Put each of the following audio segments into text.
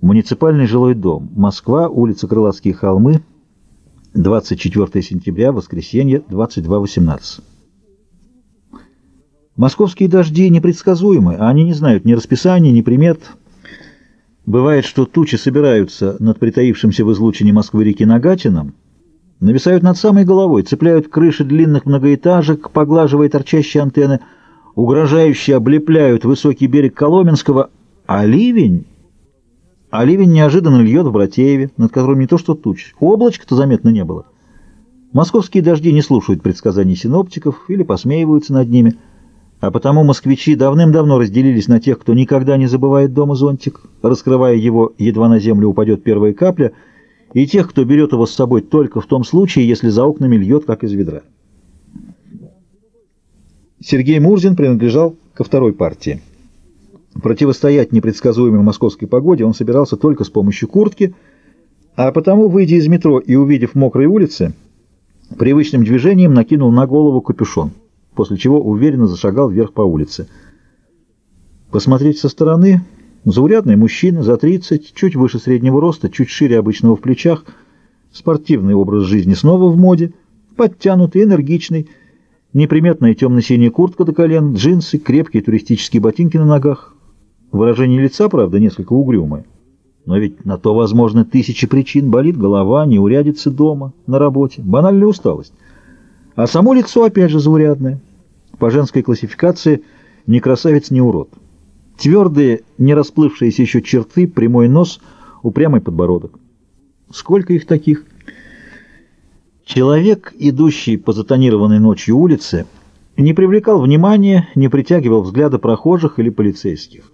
Муниципальный жилой дом. Москва, улица Крылатские холмы, 24 сентября, воскресенье, 22.18. Московские дожди непредсказуемы, а они не знают ни расписания, ни примет. Бывает, что тучи собираются над притаившимся в излучине Москвы реки Нагатином, нависают над самой головой, цепляют крыши длинных многоэтажек, поглаживая торчащие антенны, угрожающе облепляют высокий берег Коломенского, а ливень... А ливень неожиданно льет в Братееве, над которым не то что туч, облачка-то заметно не было. Московские дожди не слушают предсказаний синоптиков или посмеиваются над ними, а потому москвичи давным-давно разделились на тех, кто никогда не забывает дома зонтик, раскрывая его, едва на землю упадет первая капля, и тех, кто берет его с собой только в том случае, если за окнами льет, как из ведра. Сергей Мурзин принадлежал ко второй партии. Противостоять непредсказуемой московской погоде он собирался только с помощью куртки, а потому, выйдя из метро и увидев мокрые улицы, привычным движением накинул на голову капюшон, после чего уверенно зашагал вверх по улице. Посмотреть со стороны заурядный мужчина за 30, чуть выше среднего роста, чуть шире обычного в плечах, спортивный образ жизни снова в моде, подтянутый, энергичный, неприметная темно-синяя куртка до колен, джинсы, крепкие туристические ботинки на ногах, Выражение лица, правда, несколько угрюмое. Но ведь на то возможно тысячи причин. Болит голова, не урядится дома, на работе, банальная усталость. А само лицо опять же заурядное. По женской классификации ни красавец, ни урод. Твердые, не расплывшиеся еще черты, прямой нос, упрямый подбородок. Сколько их таких? Человек, идущий по затонированной ночью улице, не привлекал внимания, не притягивал взгляда прохожих или полицейских.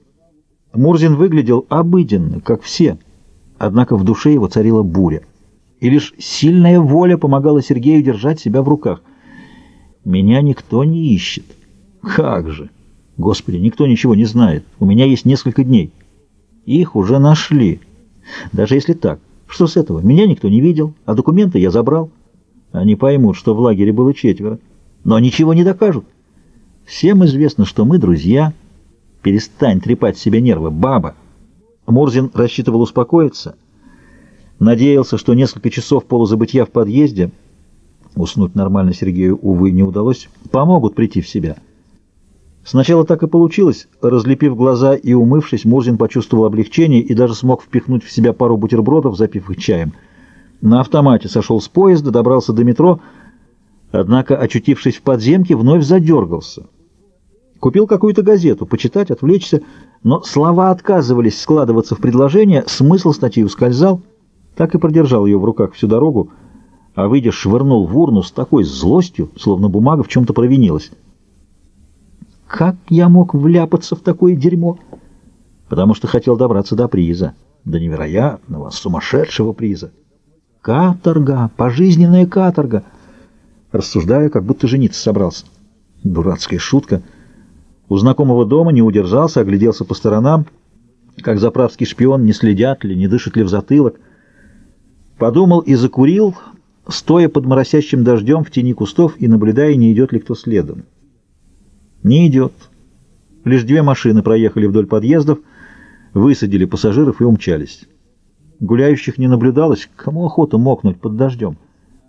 Мурзин выглядел обыденно, как все, однако в душе его царила буря. И лишь сильная воля помогала Сергею держать себя в руках. «Меня никто не ищет». «Как же! Господи, никто ничего не знает. У меня есть несколько дней. Их уже нашли. Даже если так, что с этого? Меня никто не видел, а документы я забрал. Они поймут, что в лагере было четверо, но ничего не докажут. Всем известно, что мы друзья». Перестань трепать себе нервы, баба. Мурзин рассчитывал успокоиться. Надеялся, что несколько часов полузабытия в подъезде, уснуть нормально Сергею, увы, не удалось, помогут прийти в себя. Сначала так и получилось. Разлепив глаза и умывшись, Мурзин почувствовал облегчение и даже смог впихнуть в себя пару бутербродов, запив их чаем. На автомате сошел с поезда, добрался до метро, однако, очутившись в подземке, вновь задергался. Купил какую-то газету, почитать, отвлечься, но слова отказывались складываться в предложение, смысл статьи ускользал, так и продержал ее в руках всю дорогу, а, выйдя, швырнул в урну с такой злостью, словно бумага в чем-то провинилась. Как я мог вляпаться в такое дерьмо? Потому что хотел добраться до приза, до невероятного, сумасшедшего приза. Каторга, пожизненная каторга. Рассуждаю, как будто жениться собрался. Дурацкая шутка — у знакомого дома не удержался, огляделся по сторонам, как заправский шпион, не следят ли, не дышит ли в затылок. Подумал и закурил, стоя под моросящим дождем в тени кустов и наблюдая, не идет ли кто следом. Не идет. Лишь две машины проехали вдоль подъездов, высадили пассажиров и умчались. Гуляющих не наблюдалось, кому охота мокнуть под дождем.